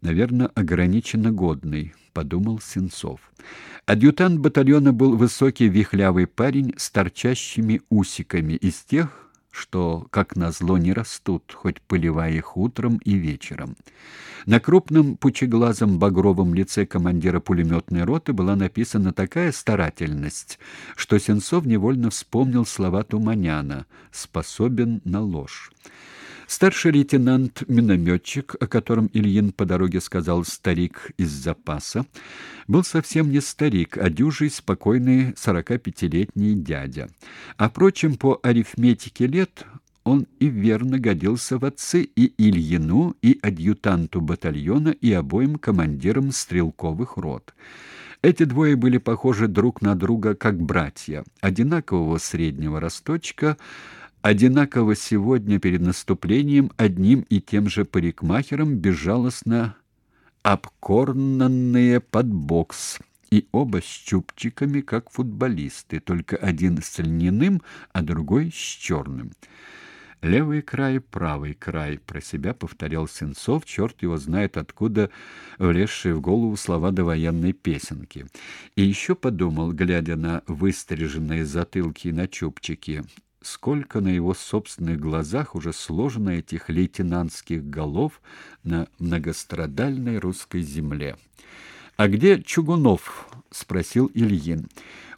наверное, ограниченно годный, подумал Сенцов. Адъютант батальона был высокий вихлявый парень с торчащими усиками из тех, что, как назло, не растут, хоть поливая их утром и вечером. На крупном пучеглазом багровом лице командира пулеметной роты была написана такая старательность, что Сенцов невольно вспомнил слова Туманяна «способен на ложь». Старший лейтенант-минометчик, о котором Ильин по дороге сказал «старик из запаса», был совсем не старик, а дюжий, спокойный 45-летний дядя. А, впрочем, по арифметике лет он и верно годился в отцы и Ильину, и адъютанту батальона, и обоим командирам стрелковых рот. Эти двое были похожи друг на друга как братья, одинакового среднего росточка, одинаково сегодня перед наступлением одним и тем же парикмахером безжалостно обкорнанные под бокс, и оба с чубчиками, как футболисты, только один с льняным, а другой с черным. Левый край, правый край, про себя повторял Сенцов, черт его знает откуда влезшие в голову слова довоенной песенки. И еще подумал, глядя на выстриженные затылки и на чубчики, сколько на его собственных глазах уже сложено этих лейтенантских голов на многострадальной русской земле. А где Чугунов? спросил Ильин.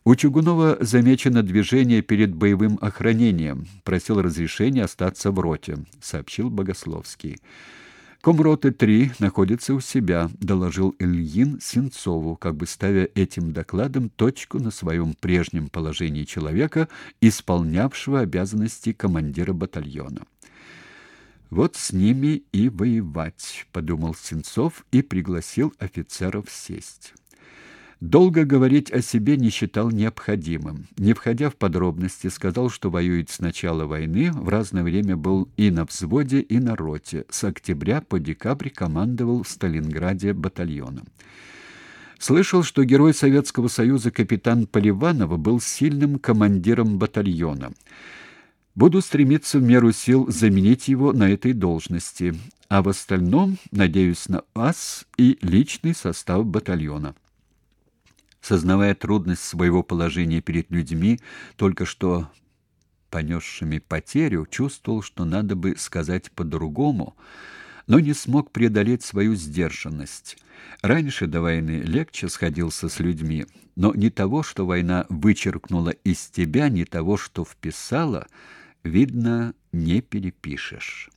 У Чугунова замечено движение перед боевым охранением. Просил разрешения остаться в роте, сообщил Богословский. Комроты 3 находится у себя, доложил Ильин Сенцову, как бы ставя этим докладом точку на своем прежнем положении человека, исполнявшего обязанности командира батальона. Вот с ними и воевать, подумал Сенцов и пригласил офицеров сесть. Долго говорить о себе не считал необходимым. Не входя в подробности, сказал, что воюет с начала войны, в разное время был и на взводе, и на роте. С октября по декабрь командовал в Сталинграде батальоном. Слышал, что герой Советского Союза капитан Поливанов был сильным командиром батальона. Буду стремиться в меру сил заменить его на этой должности, а в остальном надеюсь на вас и личный состав батальона. Сознавая трудность своего положения перед людьми, только что понесшими потерю, чувствовал, что надо бы сказать по-другому, но не смог преодолеть свою сдержанность. Раньше до войны легче сходился с людьми, но не того, что война вычеркнула из тебя, не того, что вписала, видно, не перепишешь.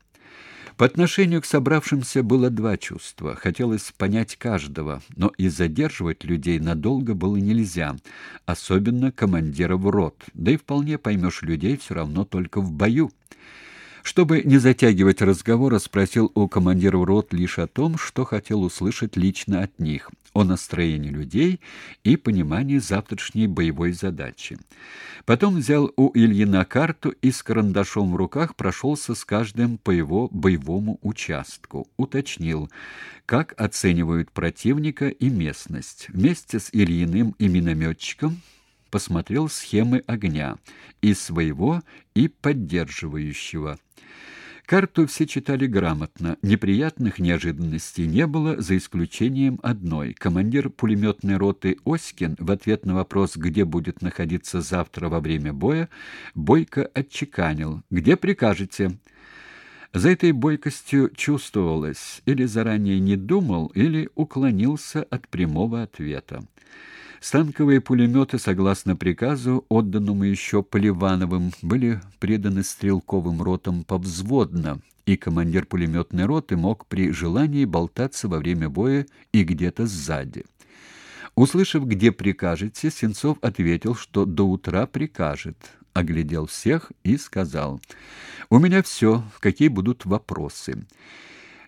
По отношению к собравшимся было два чувства. Хотелось понять каждого, но и задерживать людей надолго было нельзя, особенно командиров рот. Да и вполне поймешь людей все равно только в бою. Чтобы не затягивать разговора, спросил у командиров рот лишь о том, что хотел услышать лично от них о настроении людей и понимании завтрашней боевой задачи. Потом взял у Ильина карту и с карандашом в руках прошелся с каждым по его боевому участку, уточнил, как оценивают противника и местность. Вместе с Ильиным и минометчиком посмотрел схемы огня и своего, и поддерживающего. Карту все читали грамотно. Неприятных неожиданностей не было, за исключением одной. Командир пулеметной роты Оськин в ответ на вопрос, где будет находиться завтра во время боя, бойко отчеканил: "Где прикажете?" За этой бойкостью чувствовалось, или заранее не думал, или уклонился от прямого ответа. Станковые пулеметы, согласно приказу, отданному еще Поливановым, были преданы стрелковым ротам повзводно, и командир пулеметной роты мог при желании болтаться во время боя и где-то сзади. Услышав, где прикажете, Сенцов ответил, что до утра прикажет, оглядел всех и сказал: "У меня все, какие будут вопросы?"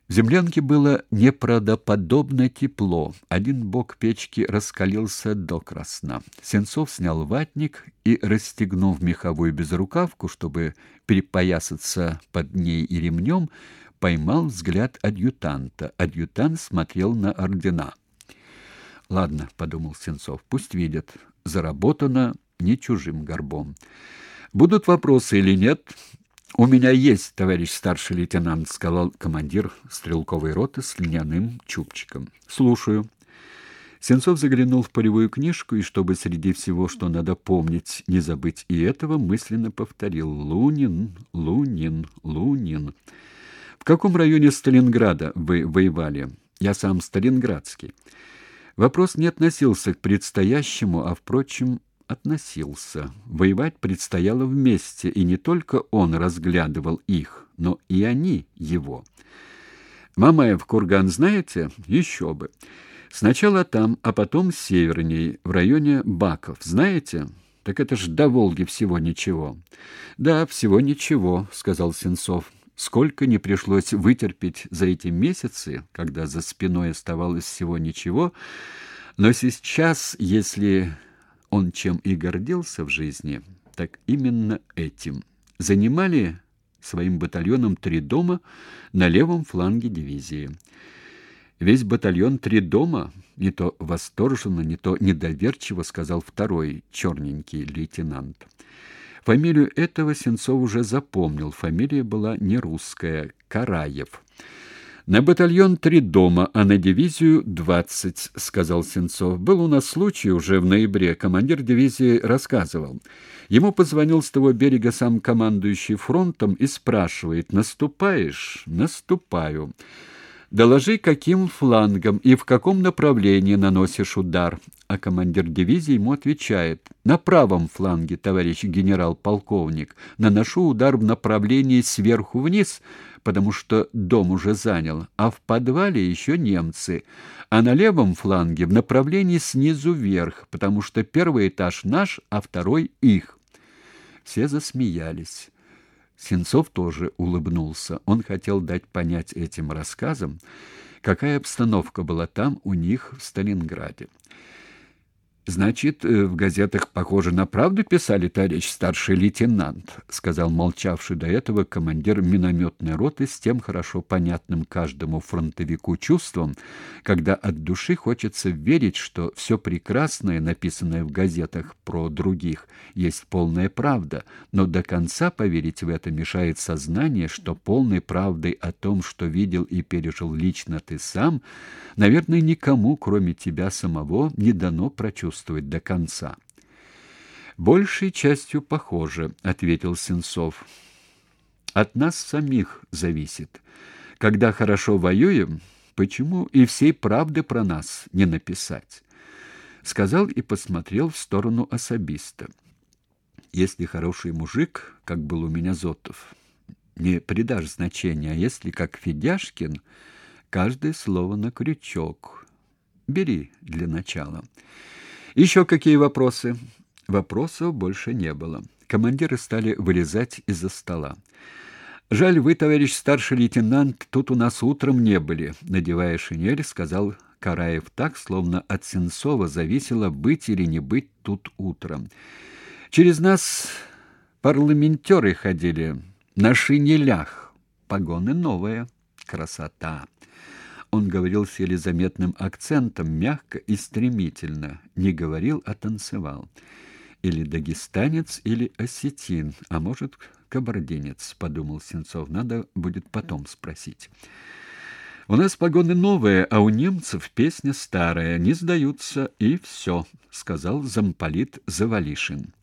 В землянке было неправдоподобно тепло. Один бок печки раскалился до красна. Сенцов снял ватник и, расстегнув меховую безрукавку, чтобы перепоясаться под ней и ремнем, поймал взгляд адъютанта. Адъютант смотрел на ордена. «Ладно», — подумал Сенцов, — «пусть видят. Заработано не чужим горбом. Будут вопросы или нет?» У меня есть, товарищ старший лейтенант, сказал командир стрелковой роты с льняным чубчиком. Слушаю. Сенцов заглянул в полевую книжку и, чтобы среди всего, что надо помнить, не забыть и этого, мысленно повторил: Лунин, Лунин, Лунин. В каком районе Сталинграда вы воевали? Я сам сталинградский. Вопрос не относился к предстоящему, а впрочем, относился. Воевать предстояло вместе, и не только он разглядывал их, но и они его. Мамаев курган знаете? Еще бы. Сначала там, а потом северней, в районе Баков. Знаете? Так это ж до Волги всего ничего. Да, всего ничего, сказал Сенцов. Сколько не пришлось вытерпеть за эти месяцы, когда за спиной оставалось всего ничего, но сейчас, если он чем и гордился в жизни, так именно этим. Занимали своим батальоном три дома на левом фланге дивизии. Весь батальон три дома, не то восторженно, не то недоверчиво сказал второй черненький лейтенант. Фамилию этого Сенцов уже запомнил. Фамилия была не русская, Караев. На батальон три дома, а на дивизию двадцать, сказал Сенцов. Был у нас случай уже в ноябре, командир дивизии рассказывал. Ему позвонил с того берега сам командующий фронтом и спрашивает: "Наступаешь?" "Наступаю". Доложи, каким флангом и в каком направлении наносишь удар. А командир дивизии ему отвечает: "На правом фланге, товарищ генерал-полковник. Наношу удар в направлении сверху вниз, потому что дом уже занял, а в подвале еще немцы. А на левом фланге в направлении снизу вверх, потому что первый этаж наш, а второй их". Все засмеялись. Сенцов тоже улыбнулся. Он хотел дать понять этим рассказом, какая обстановка была там у них в Сталинграде. Значит, э, в газетах, похоже, на правду писали, товарищ старший лейтенант, сказал молчавший до этого командир минометной роты с тем хорошо понятным каждому фронтовику чувством, когда от души хочется верить, что все прекрасное, написанное в газетах про других, есть полная правда, но до конца поверить в это мешает сознание, что полной правдой о том, что видел и пережил лично ты сам, наверное, никому, кроме тебя самого, не дано прочувствовать чувствовать до конца. Большей частью похоже, ответил Сенцов. От нас самих зависит. Когда хорошо воюем, почему и всей правды про нас не написать? сказал и посмотрел в сторону особиста. Если хороший мужик, как был у меня Зотов, не придашь значения, а если как Федяшкин, каждое слово на крючок. Бери для начала. Еще какие вопросы? Вопросов больше не было. Командиры стали вылезать из-за стола. Жаль, вы, товарищ старший лейтенант, тут у нас утром не были, надевая шинель, сказал Караев так, словно от Сенцова зависело быть или не быть тут утром. Через нас парламентеры ходили на шинелях. Погоны новые. Красота. Он говорил с еле заметным акцентом, мягко и стремительно, не говорил, а танцевал. Или дагестанец, или осетин, а может, кабардинец, подумал Сенцов. Надо будет потом спросить. У нас погоны новые, а у немцев песня старая, не сдаются и все», — сказал замполит Завалишин.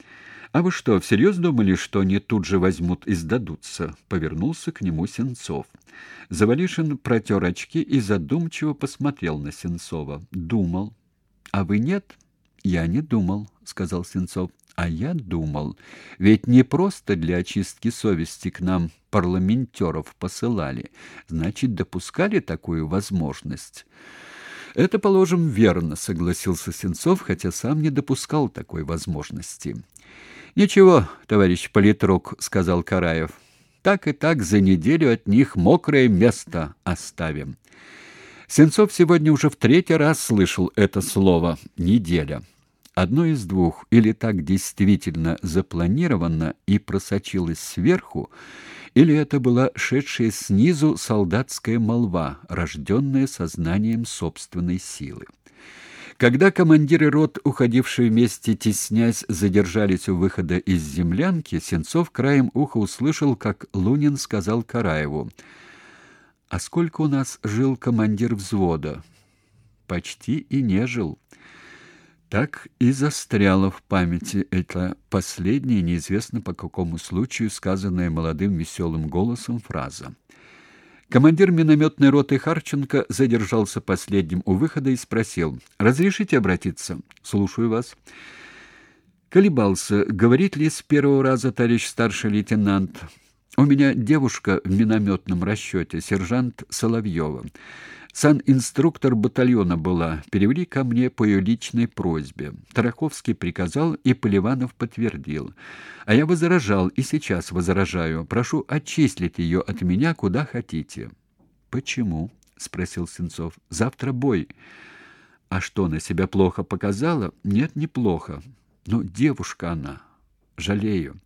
А вы что, всерьез думали, что они тут же возьмут и сдадутся? Повернулся к нему Сенцов. Завалишин протер очки и задумчиво посмотрел на Сенцова. Думал. А вы нет? Я не думал, сказал Сенцов. А я думал, ведь не просто для очистки совести к нам парламентеров посылали, значит, допускали такую возможность. Это, положим, верно, согласился Сенцов, хотя сам не допускал такой возможности. Ничего, товарищ политрук, сказал Караев. Так и так за неделю от них мокрое место оставим. Сенцов сегодня уже в третий раз слышал это слово неделя. Одно из двух: или так действительно запланировано и просочилось сверху, или это была шедшая снизу солдатская молва, рожденная сознанием собственной силы. Когда командиры рот, уходившие вместе, теснясь, задержались у выхода из землянки, Сенцов краем уха услышал, как Лунин сказал Караеву: "А сколько у нас жил командир взвода?" "Почти и не жил." Так и застряла в памяти эта последняя, неизвестно по какому случаю сказанная молодым веселым голосом фраза. Командир минометной роты Харченко задержался последним у выхода и спросил: "Разрешите обратиться?" "Слушаю вас." Колебался, говорит ли с первого раза товарищ старший лейтенант. У меня девушка в минометном расчете, сержант Соловьева. Сан-инструктор батальона была. Перевели ко мне по ее личной просьбе. Тараховский приказал, и Поливанов подтвердил. А я возражал и сейчас возражаю. Прошу отчислить ее от меня куда хотите. Почему? спросил Сенцов. Завтра бой. А что, на себя плохо показала? Нет, неплохо. Но девушка она. Жалею.